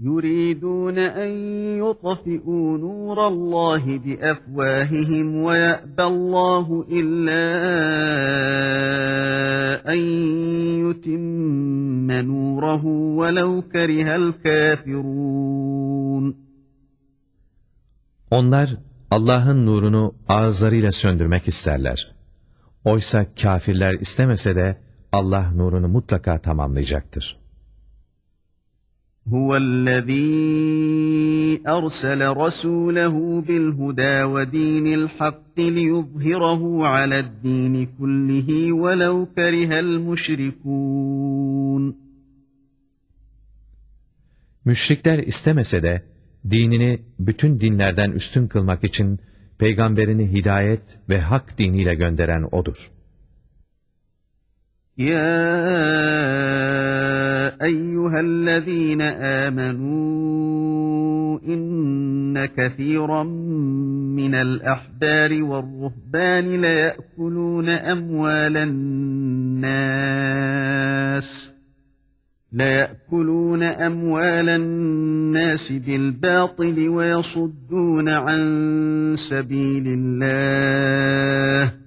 يريدون أن يطفئوا نور الله بأفواههم ويأبى الله إلا أن يتم نوره ولو كره الكافرون Onlar Allah'ın nurunu ağızlarıyla söndürmek isterler. Oysa kafirler istemese de Allah nurunu mutlaka tamamlayacaktır. هو الذي أرسل رسوله بالهدى ودين الحق ليظهره على الدين كله ولو كره المشركون Müşrikler istemese de dinini bütün dinlerden üstün kılmak için peygamberini hidayet ve hak diniyle gönderen O'dur. يا أيها الذين آمنوا إن كثيرا من الأحبار والرهبان ليأكلون أموال الناس ليأكلون أموال الناس بالباطل ويصدون عن سبيل الله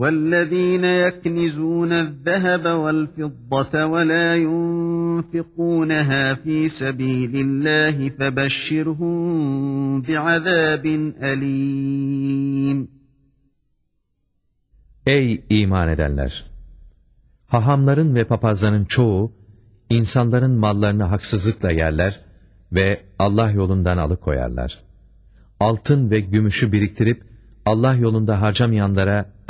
والذين يكنزون الذهب والفضة ولا ينفقونها في سبيل الله فبشرهم بعذاب أليم Ey iman edenler! Hahamların ve papazların çoğu, insanların mallarını haksızlıkla yerler ve Allah yolundan alıkoyarlar. Altın ve gümüşü biriktirip, Allah yolunda harcamayanlara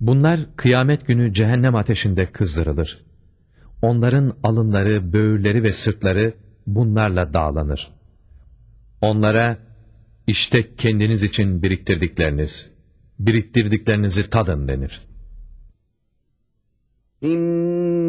Bunlar kıyamet günü cehennem ateşinde kızdırılır. Onların alınları, böğürleri ve sırtları bunlarla dağlanır. Onlara, işte kendiniz için biriktirdikleriniz, biriktirdiklerinizi tadın denir.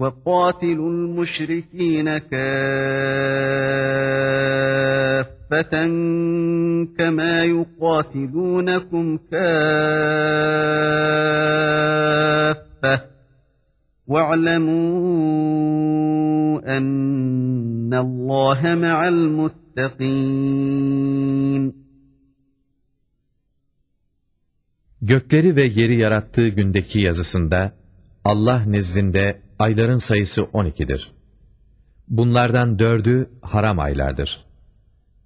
وقاتلوا المشركين كافة كما يقاتلونكم كافة. واعلموا أن الله مع المتقين. Gökleri ve yeri yarattığı gündeki yazısında, Allah nezdinde ayların sayısı 12'dir. Bunlardan dördü haram aylardır.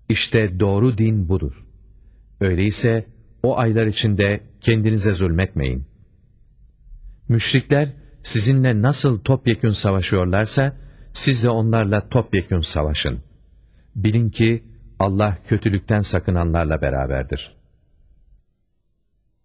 İşte doğru din budur. Öyleyse o aylar içinde kendinize zulmetmeyin. Müşrikler sizinle nasıl topyekün savaşıyorlarsa, siz de onlarla topyekün savaşın. Bilin ki Allah kötülükten sakınanlarla beraberdir.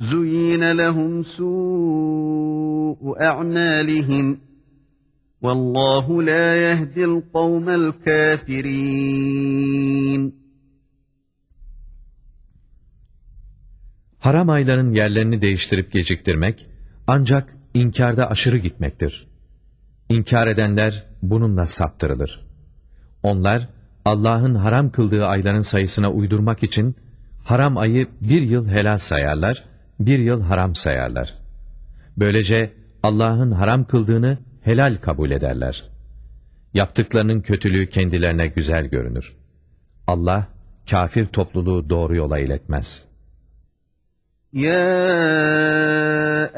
زين لهم سوء أعمالهم والله لا يهدي القوم الكافرين Haram ayların yerlerini değiştirip geciktirmek, ancak inkarda aşırı gitmektir. İnkar edenler bununla saptırılır. Onlar, Allah'ın haram kıldığı ayların sayısına uydurmak için, haram ayı bir yıl helal sayarlar, bir yıl haram sayarlar. Böylece Allah'ın haram kıldığını helal kabul ederler. Yaptıklarının kötülüğü kendilerine güzel görünür. Allah, kafir topluluğu doğru yola iletmez. يا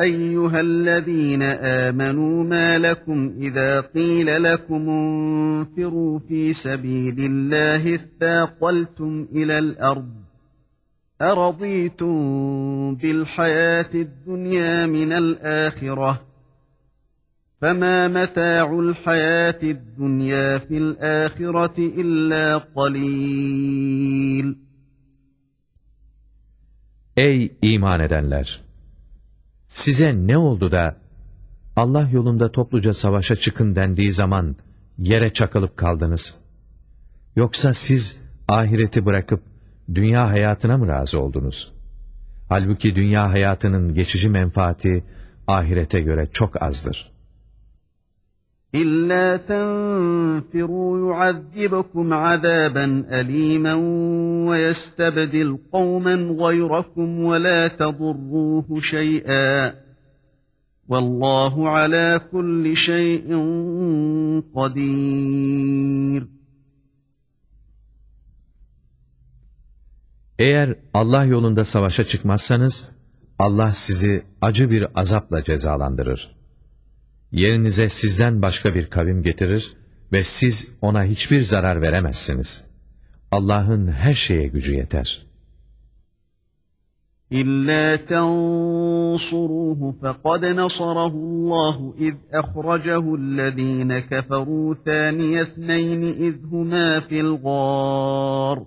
أيها الذين آمنوا ما لكم إذا قيل لكم انفروا في سبيل الله اثاقلتم إلى الأرض أرضيتم بالحياة الدنيا من الآخرة فما متاع الحياة الدنيا في الآخرة إلا قليل Ey iman edenler! Size ne oldu da Allah yolunda topluca savaşa çıkın dendiği zaman yere çakılıp kaldınız? Yoksa siz ahireti bırakıp dünya hayatına mı razı oldunuz? Halbuki dünya hayatının geçici menfaati ahirete göre çok azdır. İlla tenfiru yuazzibukum azaben elimen ve yestebdil kavmen gayrakum ve la tadurruhu şey'a. Vallahu ala kulli şeyin kadir. Eğer Allah yolunda savaşa çıkmazsanız, Allah sizi acı bir azapla cezalandırır. Yerinize sizden başka bir kavim getirir ve siz ona hiçbir zarar veremezsiniz. Allah'ın her şeye gücü yeter. إلا تنصروه فقد نصره الله إذ أخرجه الذين كفروا ثاني اثنين إذ هما في الغار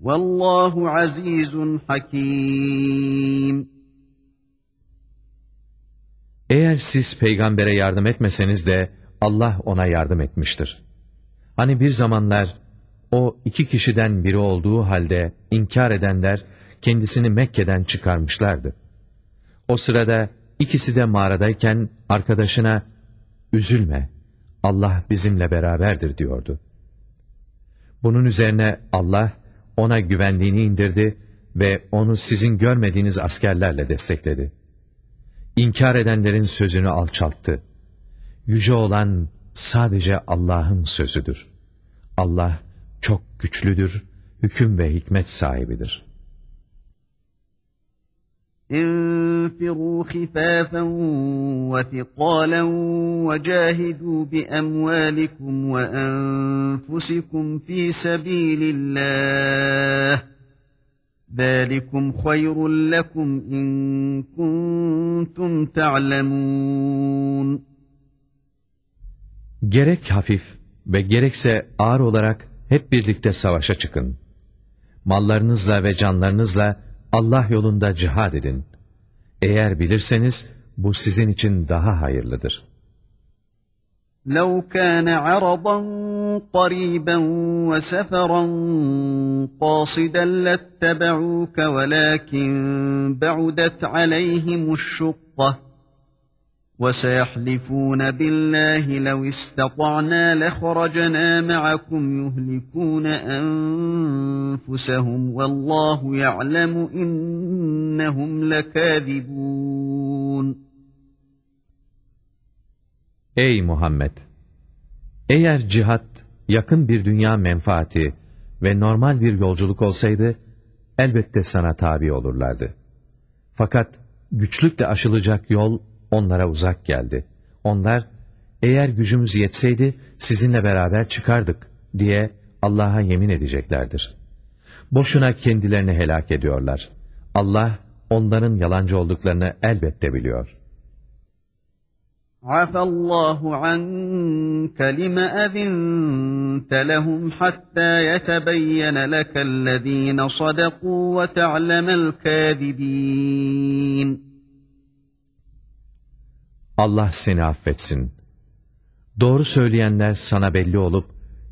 Vallahu azizun hakim. Eğer siz peygambere yardım etmeseniz de Allah ona yardım etmiştir. Hani bir zamanlar o iki kişiden biri olduğu halde inkar edenler kendisini Mekke'den çıkarmışlardı. O sırada ikisi de mağaradayken arkadaşına üzülme Allah bizimle beraberdir diyordu. Bunun üzerine Allah ona güvenliğini indirdi ve onu sizin görmediğiniz askerlerle destekledi. İnkar edenlerin sözünü alçalttı. Yüce olan sadece Allah'ın sözüdür. Allah çok güçlüdür, hüküm ve hikmet sahibidir. انفروا خفافا وثقالا وجاهدوا بأموالكم وأنفسكم في سبيل الله ذلكم خير لكم إن كنتم تعلمون Gerek hafif ve gerekse ağır olarak hep birlikte savaşa çıkın. Mallarınızla ve canlarınızla Allah yolunda cihad edin. Eğer bilirseniz bu sizin için daha hayırlıdır. لو كان عرضا قريبا وسفرا قاصدا لاتبعوك ولكن بعدت عليهم الشقة وسيحلفون بالله لو استطعنا لخرجنا معكم يهلكون أنفسهم والله يعلم إنهم لكاذبون Ey Muhammed! Eğer cihat yakın bir dünya menfaati ve normal bir yolculuk olsaydı, elbette sana tabi olurlardı. Fakat güçlükle aşılacak yol onlara uzak geldi. Onlar, eğer gücümüz yetseydi sizinle beraber çıkardık diye Allah'a yemin edeceklerdir. Boşuna kendilerini helak ediyorlar. Allah onların yalancı olduklarını elbette biliyor. Afallahu anke lime ezinte lehum hatta yetebeyyene lekellezine sadaku ve te'lemel kâzibîn. Allah seni affetsin. Doğru söyleyenler sana belli olup,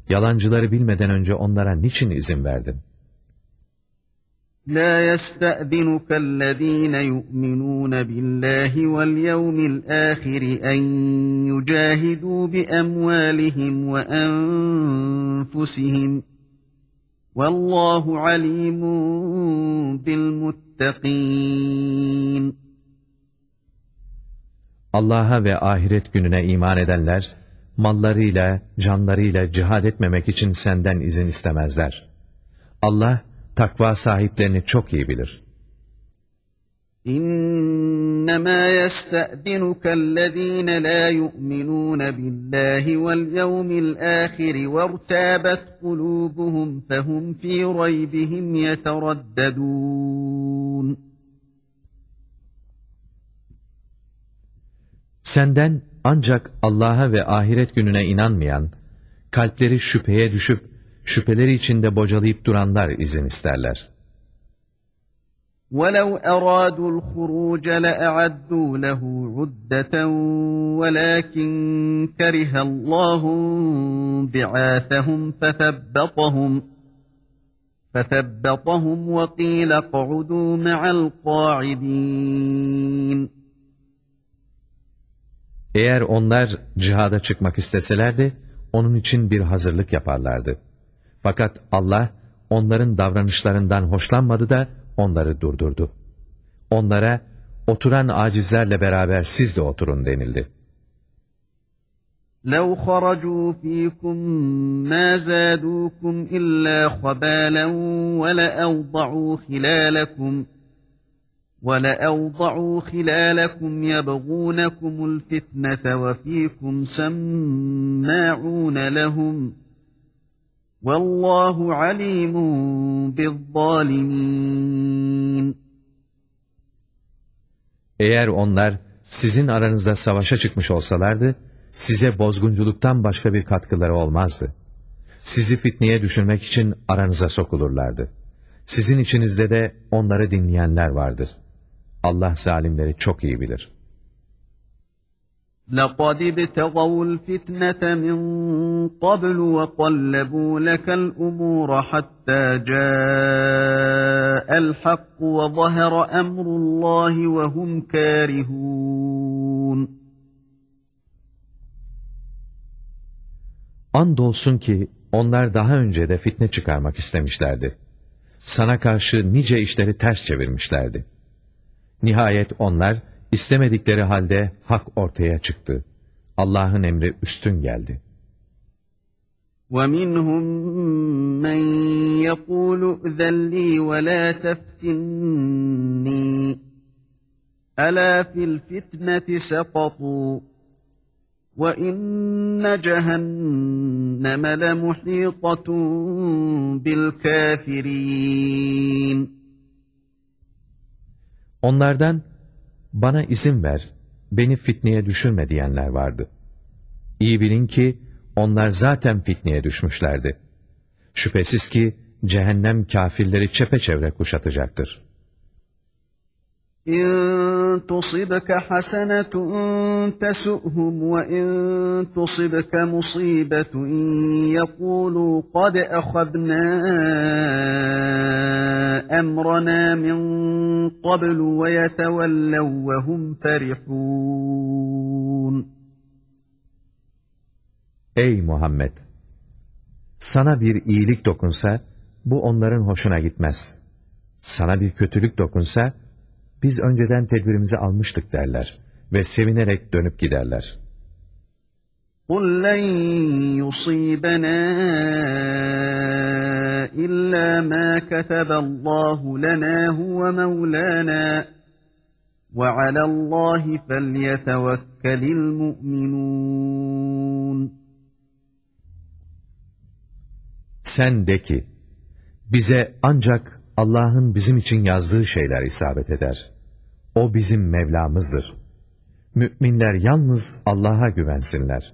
yalancıları bilmeden önce onlara niçin izin verdin? La yesta'binuka allazina yu'minuna billahi vel yevmil ahir en yucahidu bi emvalihim ve enfusihim. Allah'a ve ahiret gününe iman edenler, mallarıyla, canlarıyla cihad etmemek için senden izin istemezler. Allah, takva sahiplerini çok iyi bilir. İnnemâ yesta'dinukellezîne lâ yu'minûne billâhi vel yevmil âhiri vertâbet kulûbuhum fehum fî raybihim yeteraddedûn. Senden ancak Allah'a ve ahiret gününe inanmayan, kalpleri şüpheye düşüp, şüpheleri içinde bocalayıp duranlar izin isterler. ولو أرادوا الخروج لأعدوا له عدة ولكن كره الله بعاثهم فثبطهم فثبطهم وقيل اقعدوا مع القاعدين Eğer onlar cihada çıkmak isteselerdi, onun için bir hazırlık yaparlardı. Fakat Allah, onların davranışlarından hoşlanmadı da onları durdurdu. Onlara, oturan acizlerle beraber siz de oturun denildi. لو خرجوا فيكم ما زادوكم إلا خبالا ولأوضعوا خلالكم ولأوضعوا خلالكم يبغونكم الفتنة وفيكم سماعون لهم والله عليم بالظالمين Eğer onlar sizin aranızda savaşa çıkmış olsalardı, size bozgunculuktan başka bir katkıları olmazdı. Sizi fitneye düşürmek için aranıza sokulurlardı. Sizin içinizde de onları dinleyenler vardır. Allah zalimleri çok iyi bilir. لقد ابتغوا الفتنة من قبل وقلبوا لك الأمور حتى جاء الحق وظهر أمر الله وهم كارهون Andolsun ki onlar daha önce de fitne çıkarmak istemişlerdi. Sana karşı nice işleri ters çevirmişlerdi. Nihayet onlar istemedikleri halde hak ortaya çıktı. Allah'ın emri üstün geldi. ومنهم من يقول ائذن لي ولا تفتني ألا في الفتنة سقطوا وإن جهنم لمحيطة بالكافرين Onlardan bana izin ver, beni fitneye düşürme diyenler vardı. İyi bilin ki onlar zaten fitneye düşmüşlerdi. Şüphesiz ki cehennem kafirleri çepeçevre kuşatacaktır. إن تصبك حسنة تسؤهم وإن تصبك مصيبة يقولوا قد أخذنا أمرنا من قبل ويتولوا وهم فرحون Ey Muhammed! Sana bir iyilik dokunsa, bu onların hoşuna gitmez. Sana bir kötülük dokunsa, biz önceden tedbirimizi almıştık derler ve sevinerek dönüp giderler. قل لن يصيبنا إلا ما كتب الله لنا هو مولانا وعلى الله فليتوكل المؤمنون Sen de ki, bize ancak Allah'ın bizim için yazdığı şeyler isabet eder. O bizim Mevlamızdır. Müminler yalnız Allah'a güvensinler.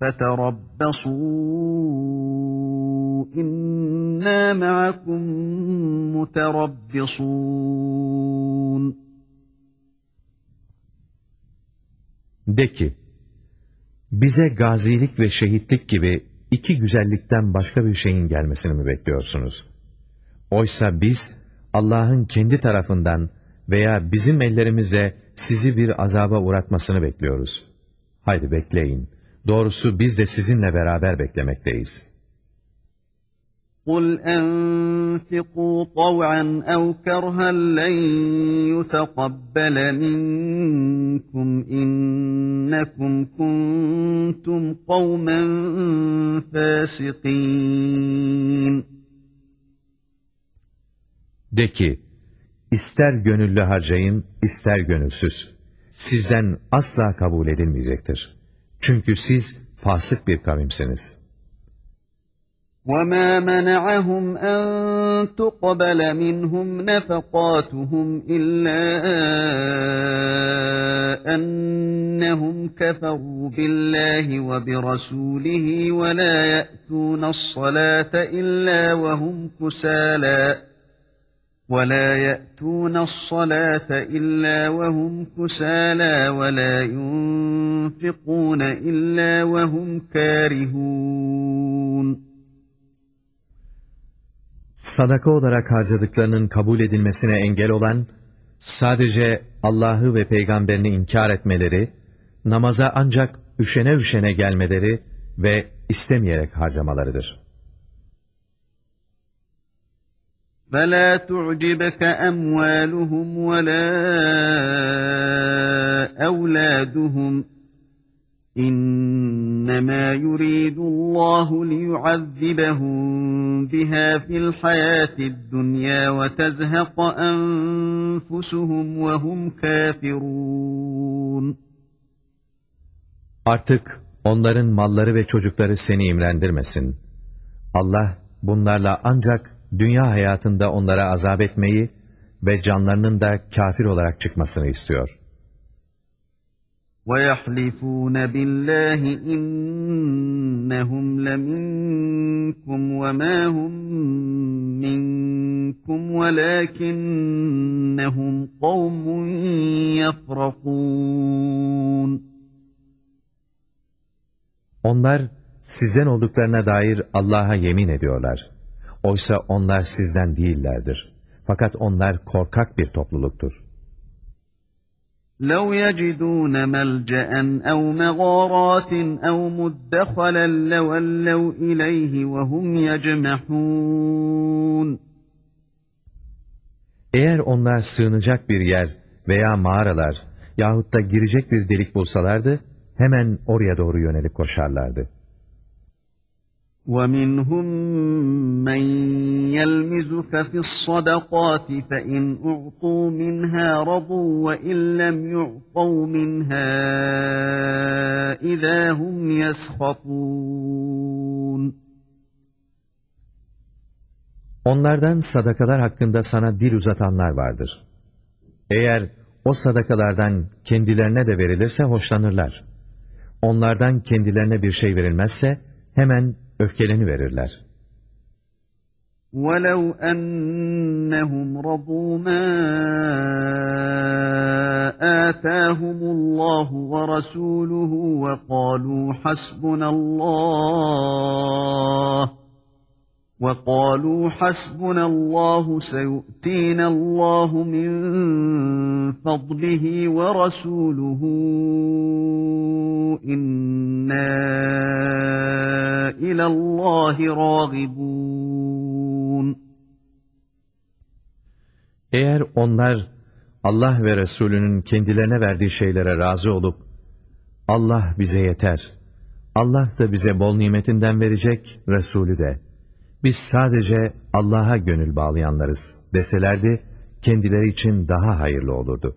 فَتَرَبَّصُوا إِنَّا مَعَكُمْ مُتَرَبِّصُونَ De ki, bize gazilik ve şehitlik gibi iki güzellikten başka bir şeyin gelmesini mi bekliyorsunuz? Oysa biz Allah'ın kendi tarafından veya bizim ellerimize sizi bir azaba uğratmasını bekliyoruz. Haydi bekleyin. Doğrusu biz de sizinle beraber beklemekteyiz. قُلْ أَنْفِقُوا طَوْعًا أَوْ كَرْهًا لَنْ يُتَقَبَّلَ مِنْكُمْ إِنَّكُمْ كُنْتُمْ قَوْمًا فَاسِقِينَ De ki, ister gönüllü harcayın, ister gönülsüz. Sizden asla kabul edilmeyecektir. Çünkü siz fasık bir kavimsiniz. وَمَا مَنَعَهُمْ أَنْ تُقْبَلَ مِنْهُمْ نَفَقَاتُهُمْ إِلَّا أَنَّهُمْ كَفَرُوا بِاللَّهِ وَبِرَسُولِهِ وَلَا يَأْتُونَ الصَّلَاةَ إِلَّا وَهُمْ كُسَالَى وَلَا يَأْتُونَ الصَّلَاةَ إِلَّا وَهُمْ كُسَالَى وَلَا يُنْفِقُونَ إِلَّا وَهُمْ كَارِهُونَ Sadaka olarak harcadıklarının kabul edilmesine engel olan, sadece Allah'ı ve peygamberini inkar etmeleri, namaza ancak üşene üşene gelmeleri ve istemeyerek harcamalarıdır. فَلَا تُعْجِبْكَ أَمْوَالُهُمْ وَلَا أَوْلَادُهُمْ İnnemâ yuridullâhu liyuazzibahum biha fil hayâtid dunyâ ve tezheqa enfusuhum ve hum kafirûn. Artık onların malları ve çocukları seni imrendirmesin. Allah bunlarla ancak dünya hayatında onlara azap etmeyi ve canlarının da kafir olarak çıkmasını istiyor. وَيَحْلِفُونَ بِاللّٰهِ إِنَّهُمْ لَمِنْكُمْ وَمَا هُمْ مِنْكُمْ وَلَكِنَّهُمْ قَوْمٌ يَفْرَقُونَ Onlar sizden olduklarına dair Allah'a yemin ediyorlar. Oysa onlar sizden değillerdir. Fakat onlar korkak bir topluluktur. لَوْ يَجِدُونَ مَلْجَأً أَوْ مَغَارَاتٍ أَوْ مُدَّخَلًا لَوَلَّوْا إِلَيْهِ وَهُمْ يَجْمَحُونَ Eğer onlar sığınacak bir yer veya mağaralar yahut da girecek bir delik bulsalardı, hemen oraya doğru yönelip koşarlardı. وَمِنْهُمْ مَنْ يَلْمِزُكَ فِي الصَّدَقَاتِ فَإِنْ أُعْطُوا مِنْهَا رَضُوا وَإِنْ لَمْ يُعْطَوْا مِنْهَا إِذَا هُمْ يَسْخَطُونَ Onlardan sadakalar hakkında sana dil uzatanlar vardır. Eğer o sadakalardan kendilerine de verilirse hoşlanırlar. Onlardan kendilerine bir şey verilmezse hemen öfkeleni verirler. وَلَوْ أَنَّهُمْ رَضُوا مَا آتَاهُمُ اللَّهُ وَرَسُولُهُ وَقَالُوا حَسْبُنَا اللَّهُ وَقَالُوا حَسْبُنَا اللَّهُ سَيُؤْتِينَا اللَّهُ مِنْ فَضْلِهِ وَرَسُولُهُ إِنَّا إِلَى اللّٰهِ رَاغِبُونَ Eğer onlar Allah ve Resulünün kendilerine verdiği şeylere razı olup, Allah bize yeter, Allah da bize bol nimetinden verecek, Resulü de. Biz sadece Allah'a gönül bağlayanlarız deselerdi, kendileri için daha hayırlı olurdu.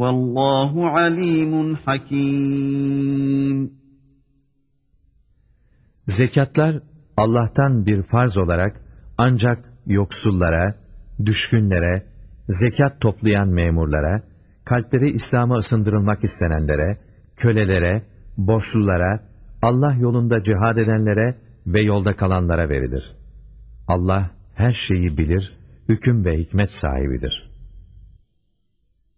Vallahu alimun hakim. Zekatlar Allah'tan bir farz olarak ancak yoksullara, düşkünlere, zekat toplayan memurlara, kalpleri İslam'a ısındırılmak istenenlere, kölelere, borçlulara, Allah yolunda cihad edenlere ve yolda kalanlara verilir. Allah her şeyi bilir, hüküm ve hikmet sahibidir.''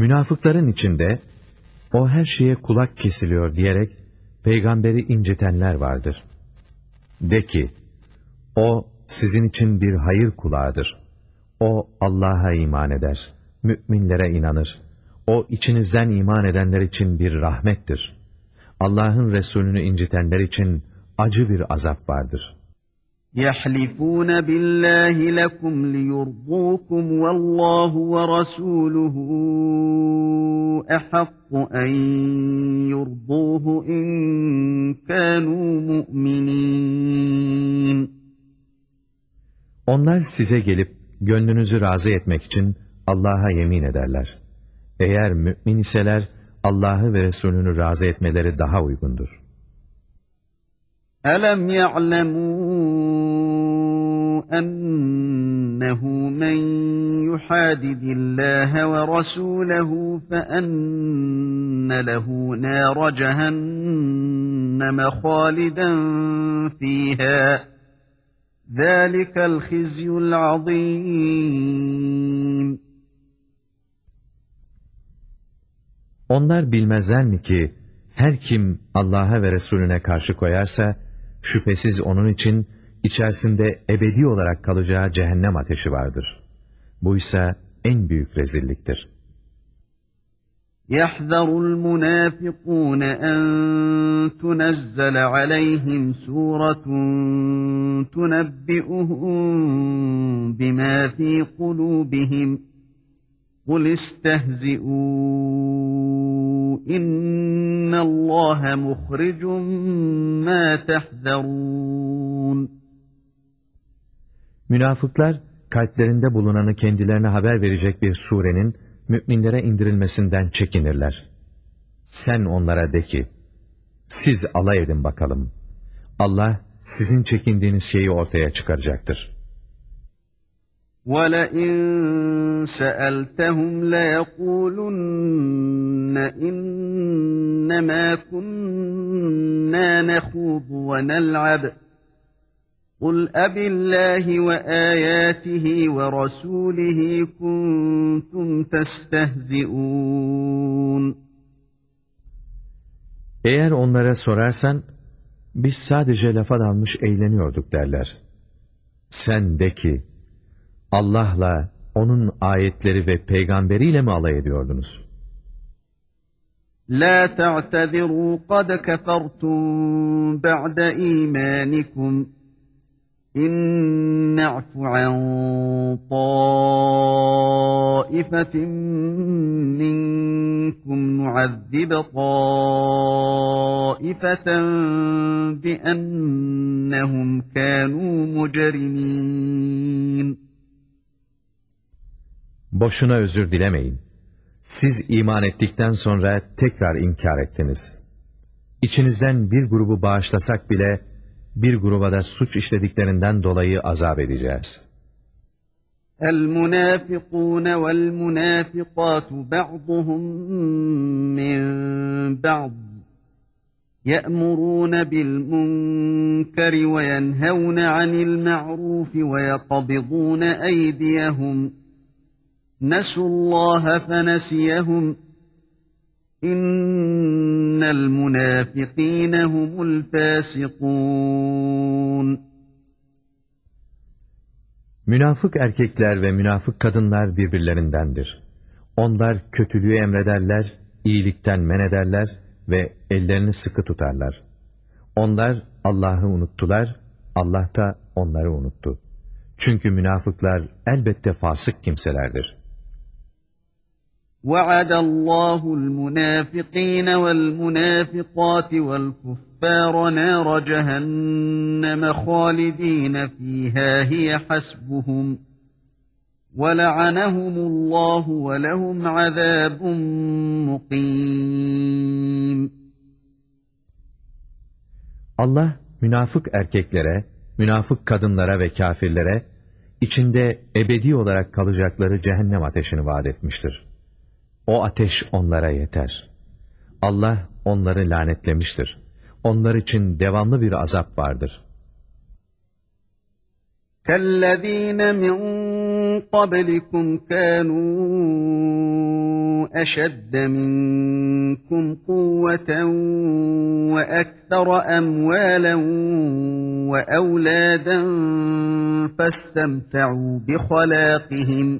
Münafıkların içinde o her şeye kulak kesiliyor diyerek peygamberi incitenler vardır. De ki, o sizin için bir hayır kulağıdır. O Allah'a iman eder, müminlere inanır. O içinizden iman edenler için bir rahmettir. Allah'ın Resulünü incitenler için acı bir azap vardır.'' يَحْلِفُونَ بِاللّٰهِ لَكُمْ لِيُرْضُوكُمْ وَاللّٰهُ وَرَسُولُهُ اَحَقُّ اَنْ يُرْضُوهُ اِنْ كَانُوا مُؤْمِنِينَ Onlar size gelip gönlünüzü razı etmek için Allah'a yemin ederler. Eğer mümin iseler Allah'ı ve Resulünü razı etmeleri daha uygundur. أَلَمْ يَعْلَمُوا أَنَّهُ مَنْ يُحَادِدِ اللّٰهَ وَرَسُولَهُ فَأَنَّ لَهُ نَارَ جَهَنَّمَ خَالِدًا فِيهَا ذَٰلِكَ الْخِزْيُ الْعَظِيمُ Onlar bilmezler mi ki her kim Allah'a ve Resulüne karşı koyarsa, Şüphesiz onun için içerisinde ebedi olarak kalacağı cehennem ateşi vardır. Bu ise en büyük rezilliktir. يَحْذَرُ الْمُنَافِقُونَ أَنْ تُنَزَّلَ عَلَيْهِمْ سُورَةٌ تُنَبِّئُهُم بِمَا فِي قُلُوبِهِمْ قُلْ اسْتَهْزِئُوا اِنَّ اللّٰهَ مُخْرِجٌ مَا تَحْذَرُونَ Münafıklar, kalplerinde bulunanı kendilerine haber verecek bir surenin müminlere indirilmesinden çekinirler. Sen onlara de ki, siz alay edin bakalım. Allah sizin çekindiğiniz şeyi ortaya çıkaracaktır.'' وَلَئِن سَأَلْتَهُمْ لَيَقُولُنَّ إِنَّمَا كُنَّا نَخُوضُ وَنَلْعَبُ قُلْ أَبِ اللّٰهِ وَآيَاتِهِ وَرَسُولِهِ كُنْتُمْ تَسْتَهْزِئُونَ Eğer onlara sorarsan, biz sadece lafa dalmış eğleniyorduk derler. Sen de ki, Allah'la, onun ayetleri ve peygamberiyle mi alay ediyordunuz? La ta'tadiru kad kefertum ba'de imanikum. An taifetin minkum nu'azzib taifeten bi ennehum kanu mujrimin. Boşuna özür dilemeyin. Siz iman ettikten sonra tekrar inkar ettiniz. İçinizden bir grubu bağışlasak bile, bir gruba da suç işlediklerinden dolayı azap edeceğiz. المنافقون والمنافقات بعضهم من بعض يأمرون بالمنكر وينهون عن المعروف ويقبضون أيديهم نسوا الله فنسيهم إن innel münafikîne humul. Münafık erkekler ve münafık kadınlar birbirlerindendir. Onlar kötülüğü emrederler, iyilikten men ederler ve ellerini sıkı tutarlar. Onlar Allah'ı unuttular, Allah da onları unuttu. Çünkü münafıklar elbette fasık kimselerdir.'' وعد الله المنافقين والمنافقات والكفار نار جهنم خالدين فيها هي حسبهم ولعنهم الله ولهم عذاب مقيم Allah münafık erkeklere, münafık kadınlara ve kafirlere içinde ebedi olarak kalacakları cehennem ateşini vaat etmiştir. O ateş onlara yeter. Allah onları lanetlemiştir. Onlar için devamlı bir azap vardır. كالذين من قبلكم كانوا أشد منكم قوة وأكثر أموالا وأولادا فاستمتعوا بخلاقهم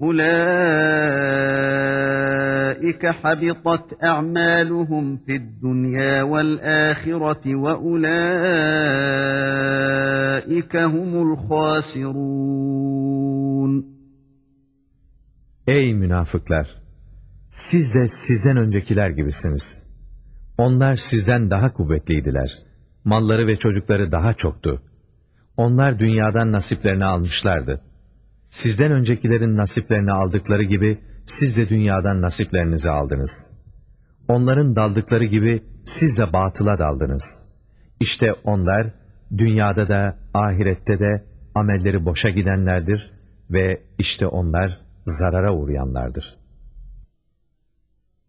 Ulaika habitat a'maluhum fid dunya vel ahireti ve ulaika humul hasirun. Ey münafıklar! Siz de sizden öncekiler gibisiniz. Onlar sizden daha kuvvetliydiler. Malları ve çocukları daha çoktu. Onlar dünyadan nasiplerini almışlardı.'' Sizden öncekilerin nasiplerini aldıkları gibi siz de dünyadan nasiplerinizi aldınız. Onların daldıkları gibi siz de batıla daldınız. İşte onlar dünyada da ahirette de amelleri boşa gidenlerdir ve işte onlar zarara uğrayanlardır.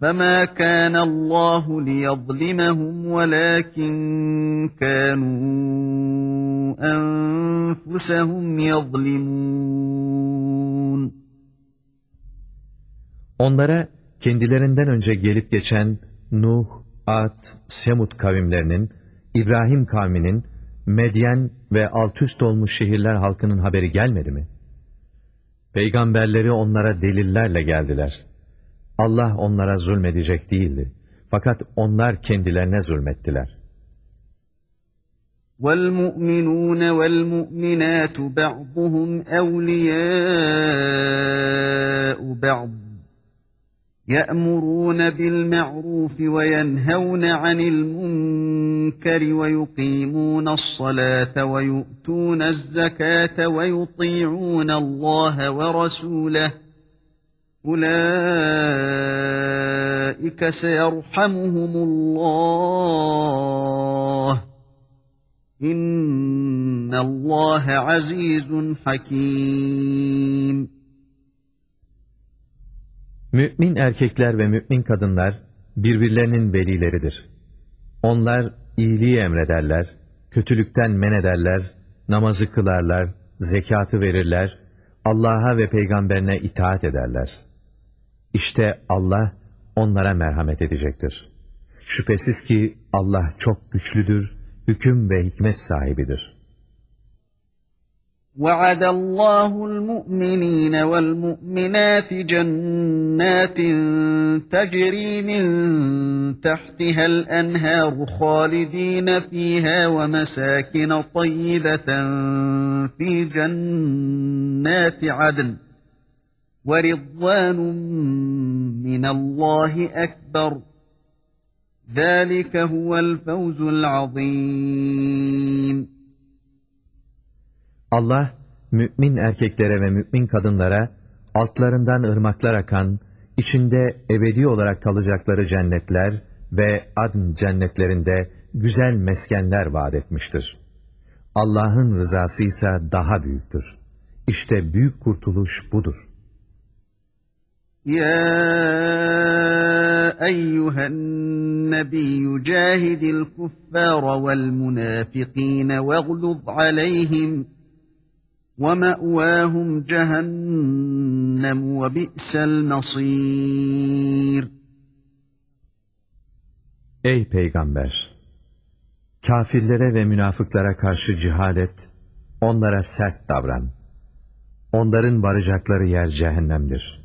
فما كان الله ليظلمهم ولكن كانوا أنفسهم يظلمون Onlara kendilerinden önce gelip geçen Nuh, Ad, Semud kavimlerinin, İbrahim kavminin, Medyen ve altüst olmuş şehirler halkının haberi gelmedi mi? Peygamberleri onlara delillerle geldiler. Allah onlara zulmedecek değildi. Fakat onlar kendilerine zulmettiler. وَالْمُؤْمِنُونَ وَالْمُؤْمِنَاتُ بَعْضُهُمْ أَوْلِيَاءُ بَعْضٍ يَأْمُرُونَ بِالْمَعْرُوفِ وَيَنْهَوْنَ عَنِ الْمُنكَرِ وَيُقِيمُونَ الصَّلَاةَ وَيُؤْتُونَ الزَّكَاةَ وَيُطِيعُونَ اللَّهَ وَرَسُولَهُ أُولَٰئِكَ سَيَرْحَمُهُمُ اللّٰهُ إِنَّ اللّٰهَ عَز۪يزٌ حَك۪يمٌ Mümin erkekler ve mümin kadınlar birbirlerinin velileridir. Onlar iyiliği emrederler, kötülükten men ederler, namazı kılarlar, zekatı verirler, Allah'a ve peygamberine itaat ederler. İşte Allah onlara merhamet edecektir. Şüphesiz ki Allah çok güçlüdür, hüküm ve hikmet sahibidir. وعد الله المؤمنين والمؤمنات جنات تجري من تحتها الأنهار خالدين فيها ومساكن طيبة في جنات عدن ورضوان من الله أكبر ذلك هو الفوز العظيم Allah, mümin erkeklere ve mümin kadınlara, altlarından ırmaklar akan, içinde ebedi olarak kalacakları cennetler ve adn cennetlerinde güzel meskenler vaat etmiştir. Allah'ın rızası ise daha büyüktür. İşte büyük kurtuluş budur. يا أيها النبي جاهد الكفار والمنافقين واغلظ عليهم ومأواهم جهنم وبئس المصير Ey Peygamber! Kafirlere ve münafıklara karşı cihalet, onlara sert davran. Onların varacakları yer cehennemdir.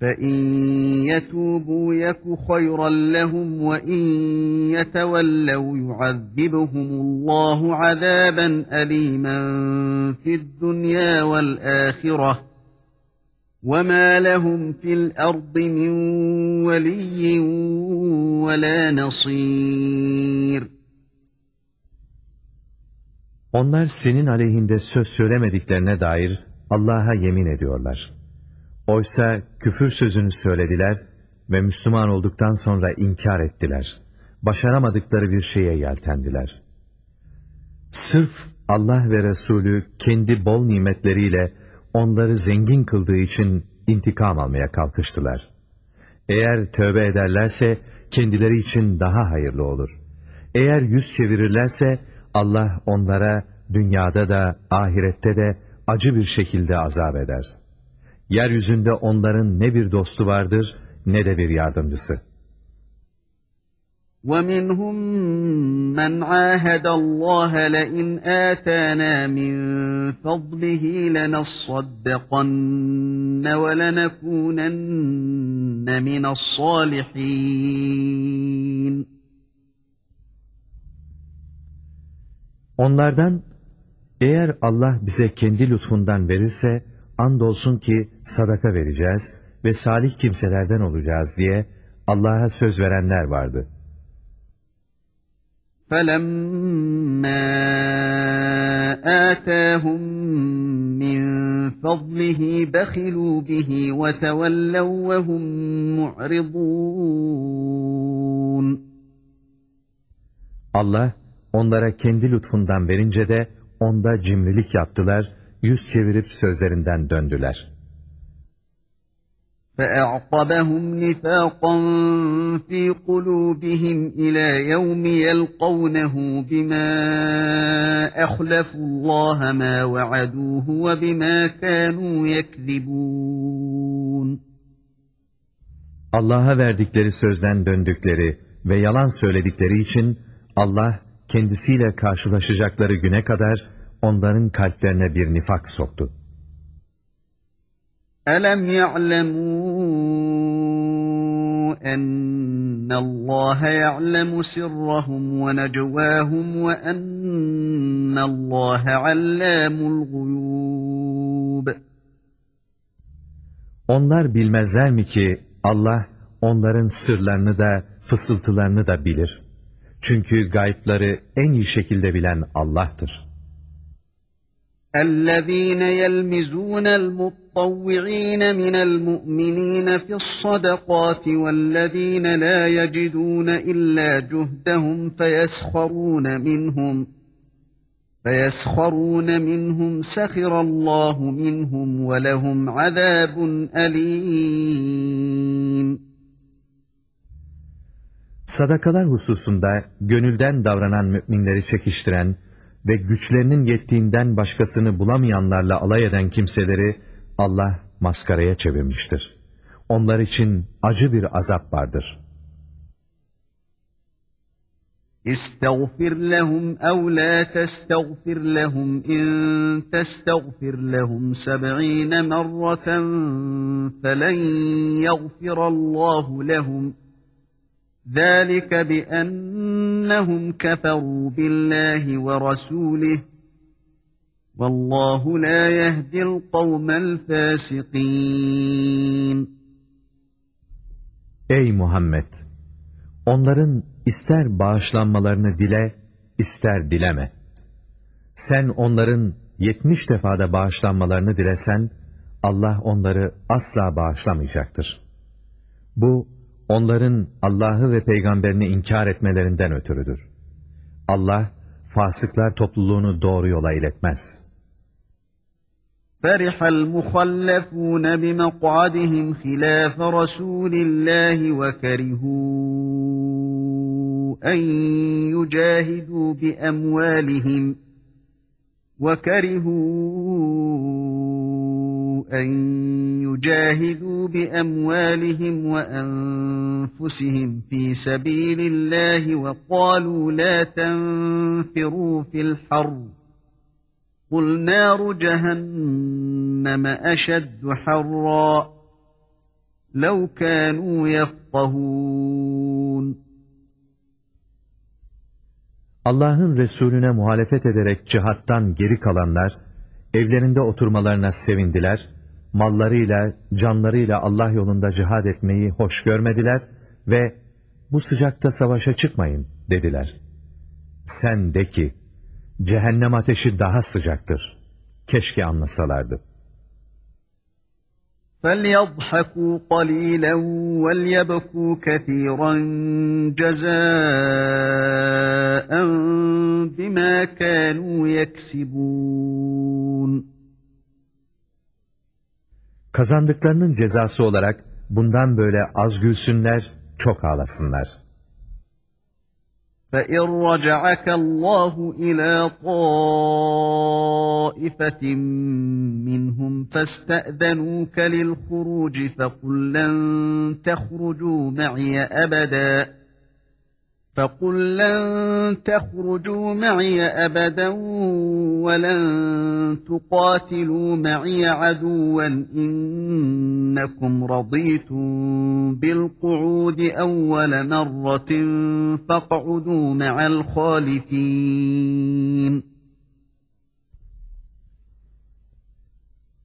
فإن يتوبوا يك خيرا لهم وإن يتولوا يعذبهم الله عذابا أليما في الدنيا والآخرة وما لهم في الأرض من ولي ولا نصير Onlar senin aleyhinde söz söylemediklerine dair Allah'a yemin ediyorlar. Oysa küfür sözünü söylediler ve Müslüman olduktan sonra inkar ettiler. Başaramadıkları bir şeye yeltendiler. Sırf Allah ve Resulü kendi bol nimetleriyle onları zengin kıldığı için intikam almaya kalkıştılar. Eğer tövbe ederlerse kendileri için daha hayırlı olur. Eğer yüz çevirirlerse Allah onlara dünyada da ahirette de acı bir şekilde azap eder. Yeryüzünde onların ne bir dostu vardır ne de bir yardımcısı. وَمِنْهُمْ مَنْ عَاهَدَ اللّٰهَ لَئِنْ آتَانَا مِنْ فَضْلِهِ لَنَصَّدَّقَنَّ وَلَنَكُونَنَّ مِنَ الصَّالِحِينَ Onlardan eğer Allah bize kendi lütfundan verirse andolsun ki sadaka vereceğiz ve salih kimselerden olacağız diye Allah'a söz verenler vardı. فَلَمَّا آتَاهُمْ مِنْ فَضْلِهِ بَخِلُوا بِهِ وَتَوَلَّوْا وَهُمْ مُعْرِضُونَ Allah onlara kendi lütfundan verince de onda cimrilik yaptılar, yüz çevirip sözlerinden döndüler. فَأَعْقَبَهُمْ نِفَاقًا فِي قُلُوبِهِمْ إِلَى يَوْمِ يَلْقَوْنَهُ بِمَا أَخْلَفُوا اللّٰهَ مَا وَعَدُوهُ وَبِمَا كَانُوا يَكْذِبُونَ Allah'a verdikleri sözden döndükleri ve yalan söyledikleri için Allah kendisiyle karşılaşacakları güne kadar onların kalplerine bir nifak soktu. أَلَمْ يَعْلَمُوا أَنَّ اللّٰهَ يَعْلَمُ سِرَّهُمْ وَنَجْوَاهُمْ وَأَنَّ اللّٰهَ عَلَّامُ الْغُيُوبِ Onlar bilmezler mi ki Allah onların sırlarını da fısıltılarını da bilir. Çünkü gaypları en iyi şekilde bilen Allah'tır. الذين يلمزون المطوعين من المؤمنين في الصدقات والذين لا يجدون إلا جهدهم فيسخرون منهم فيسخرون منهم سخر الله منهم ولهم عذاب أليم. Sadakalar hususunda gönülden davranan müminleri çekiştiren ve güçlerinin yettiğinden başkasını bulamayanlarla alay eden kimseleri Allah maskaraya çevirmiştir. Onlar için acı bir azap vardır. استغفر لهم أو لا تستغفر لهم إن تستغفر لهم سبعين مرة فلن يغفر الله لهم ennehum keferu billahi ve rasulih. Vallahu la yehdil kavmel. Ey Muhammed! Onların ister bağışlanmalarını dile, ister dileme. Sen onların yetmiş defada bağışlanmalarını dilesen, Allah onları asla bağışlamayacaktır. Bu onların Allah'ı ve peygamberini inkar etmelerinden ötürüdür. Allah, fasıklar topluluğunu doğru yola iletmez. فرح المخلفون بمقعدهم خلاف رسول الله وكرهوا أن يجاهدوا بأموالهم وكرهوا أن يجاهدوا بأموالهم وأنفسهم في سبيل الله وقالوا لا تنفروا في الحر. قل نار جهنم أشد حرا. لو كانوا يفقهون. Allah'ın Resulüne muhalefet ederek cihattan geri kalanlar, evlerinde oturmalarına sevindiler, mallarıyla, canlarıyla Allah yolunda cihad etmeyi hoş görmediler ve bu sıcakta savaşa çıkmayın dediler. Sen de ki, cehennem ateşi daha sıcaktır. Keşke anlasalardı. فَلْيَضْحَكُوا قَلِيلًا وَلْيَبْكُوا كَثِيرًا جَزَاءً بِمَا كَانُوا يَكْسِبُونَ Kazandıklarının cezası olarak bundan böyle az gülsünler, çok ağlasınlar. فَإِنْ رَجَعَكَ اللَّهُ إِلَى طَائِفَةٍ مِّنْهُمْ فَاسْتَأْذَنُوكَ لِلْخُرُوجِ فَقُلْ لَنْ تَخْرُجُوا مَعِيَ أَبَدًا فَقُلْ لَنْ تَخْرُجُوا مَعِيَ أَبَدًا وَلَنْ تُقَاتِلُوا مَعِيَ عَدُوًّا إِنَّكُمْ رَضِيتُمْ بِالْقُعُودِ أَوَّلَ مَرَّةٍ فَاقْعُدُوا مَعَ الْخَالِفِينَ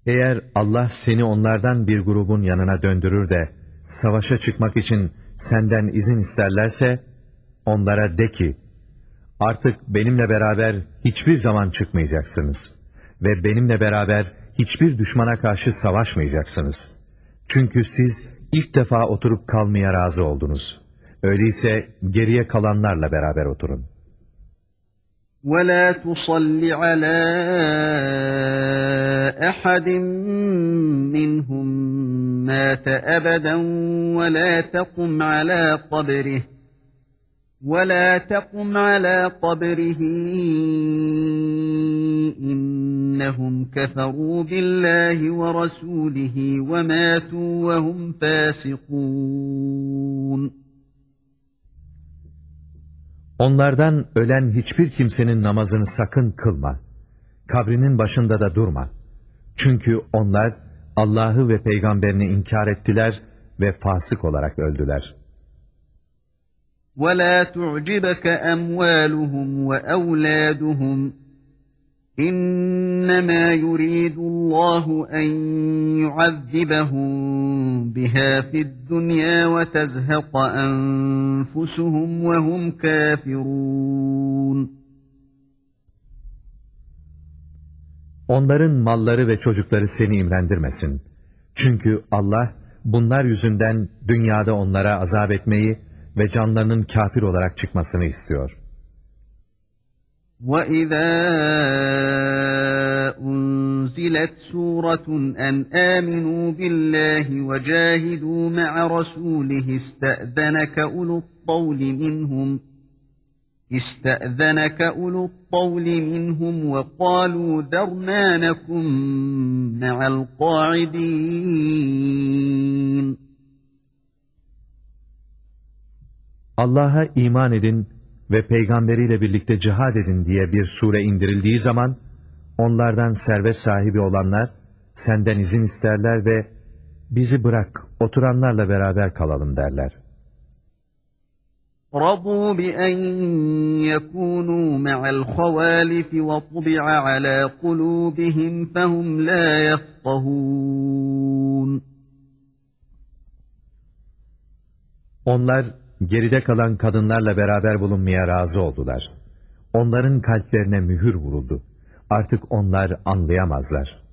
Eğer Allah seni onlardan bir grubun yanına döndürür de, savaşa çıkmak için senden izin isterlerse, onlara de ki, artık benimle beraber hiçbir zaman çıkmayacaksınız ve benimle beraber hiçbir düşmana karşı savaşmayacaksınız. Çünkü siz ilk defa oturup kalmaya razı oldunuz. Öyleyse geriye kalanlarla beraber oturun. ولا تصل على احد منهم مات ابدا ولا تقم على قبره ولا تقم على قبره انهم كفروا بالله ورسوله وماتوا وهم فاسقون Onlardan ölen hiçbir kimsenin namazını sakın kılma. Kabrinin başında da durma. Çünkü onlar Allah'ı ve peygamberini inkar ettiler ve fasık olarak öldüler. وَلَا تُعْجِبَكَ أَمْوَالُهُمْ وَأَوْلَادُهُمْ إِنَّمَا يُرِيدُ اللَّهُ أَنْ يُعَذِّبَهُمْ بِهَا فِي الدُّنْيَا وَتَزْهَقَ أَنْفُسُهُمْ وَهُمْ كَافِرُونَ Onların malları ve çocukları seni imrendirmesin. Çünkü Allah bunlar yüzünden dünyada onlara azap etmeyi ve canlarının kafir olarak çıkmasını istiyor. وَإِذَا أُنْزِلَتْ سُورَةٌ أَنْ آمِنُوا بِاللَّهِ وَجَاهِدُوا مَعَ رَسُولِهِ اسْتَأْذَنَكَ أُولُو الطَّوْلِ مِنْهُمْ اسْتَأْذَنَكَ أُولُو الطَّوْلِ مِنْهُمْ وَقَالُوا ذَرْنَا نَكُنْ مَعَ الْقَاعِدِينَ Allah'a iman edin ve peygamberiyle birlikte cihad edin diye bir sure indirildiği zaman, onlardan servet sahibi olanlar senden izin isterler ve bizi bırak, oturanlarla beraber kalalım derler. رضوا بأن يكونوا مع الخوالف وطبع على قلوبهم فهم لا يفقهون Onlar geride kalan kadınlarla beraber bulunmaya razı oldular. Onların kalplerine mühür vuruldu. Artık onlar anlayamazlar.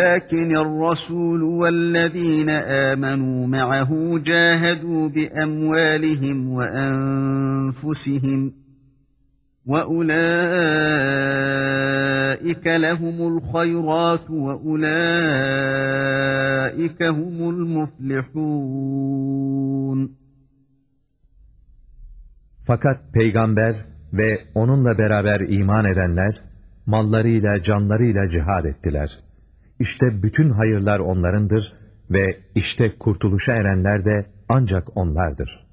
لكن الرسول والذين آمنوا معه جاهدوا بأموالهم وأنفسهم وأولئك لهم الخيرات وأولئك هم المفلحون Fakat peygamber ve onunla beraber iman edenler, mallarıyla, canlarıyla cihad ettiler. İşte bütün hayırlar onlarındır ve işte kurtuluşa erenler de ancak onlardır.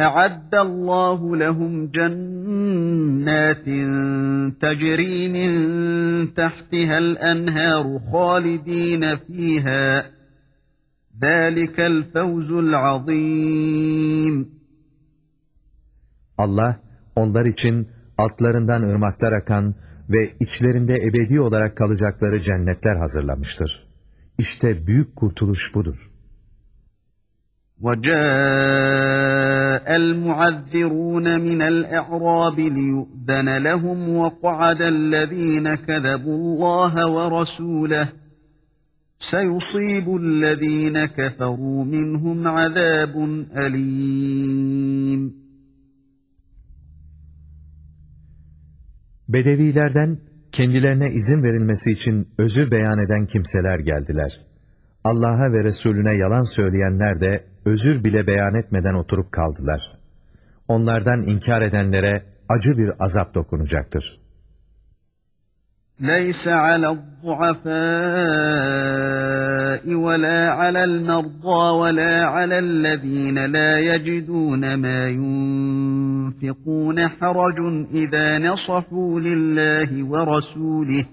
أعد الله لهم جنات تجري من تحتها الأنهار خالدين فيها ذلك الفوز العظيم Allah onlar için altlarından ırmaklar akan ve içlerinde ebedi olarak kalacakları cennetler hazırlamıştır. İşte büyük kurtuluş budur. وجاء المعذرون من الأعراب ليؤذن لهم وقعد الذين كذبوا الله ورسوله سيصيب الذين كفروا منهم عذاب أليم Bedevilerden kendilerine izin verilmesi için özür beyan eden kimseler geldiler. Allah'a ve Resulüne yalan söyleyenler de özür bile beyan etmeden oturup kaldılar. Onlardan inkar edenlere acı bir azap dokunacaktır. ليس على الضعفاء ولا على المرضى ولا على الذين لا يجدون ما ينفقون حرج إذا نصحوا لله ورسوله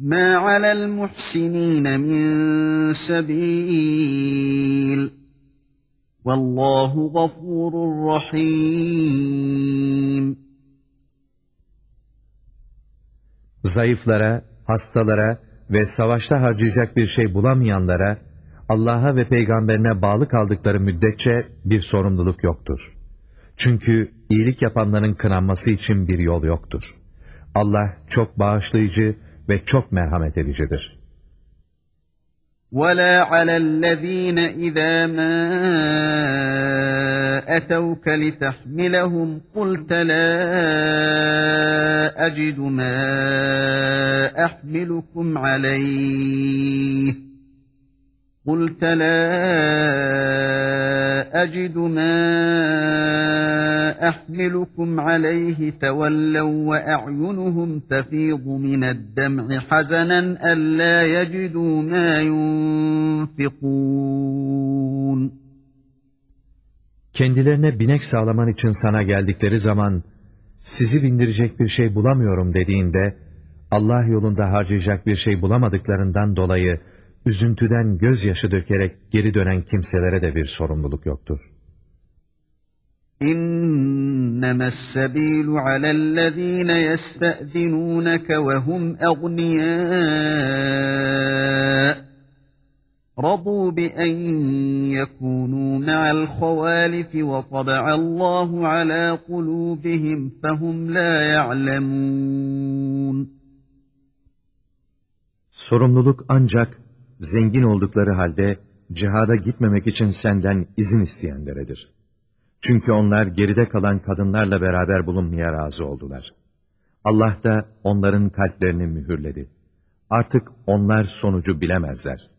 ما على المحسنين من سبيل والله غفور رحيم Zayıflara, hastalara ve savaşta harcayacak bir şey bulamayanlara, Allah'a ve peygamberine bağlı kaldıkları müddetçe bir sorumluluk yoktur. Çünkü iyilik yapanların kınanması için bir yol yoktur. Allah çok bağışlayıcı ve çok merhamet edicidir. ولا على الذين إذا ما أتوك لتحملهم قلت لا أجد ما أحملكم عليه قلت لا أجد ما أحملكم عليه تولوا وأعينهم تفيض من الدمع حزنا ألا يجدوا ما ينفقون Kendilerine binek sağlaman için sana geldikleri zaman, sizi bindirecek bir şey bulamıyorum dediğinde, Allah yolunda harcayacak bir şey bulamadıklarından dolayı, üzüntüden gözyaşı dökerek geri dönen kimselere de bir sorumluluk yoktur. إنما السبيل على الذين يستأذنونك وهم أغنياء رضوا بأن يكونوا مع الخوالف وطبع الله على قلوبهم فهم لا يعلمون Sorumluluk ancak zengin oldukları halde cihada gitmemek için senden izin isteyenleredir. Çünkü onlar geride kalan kadınlarla beraber bulunmaya razı oldular. Allah da onların kalplerini mühürledi. Artık onlar sonucu bilemezler.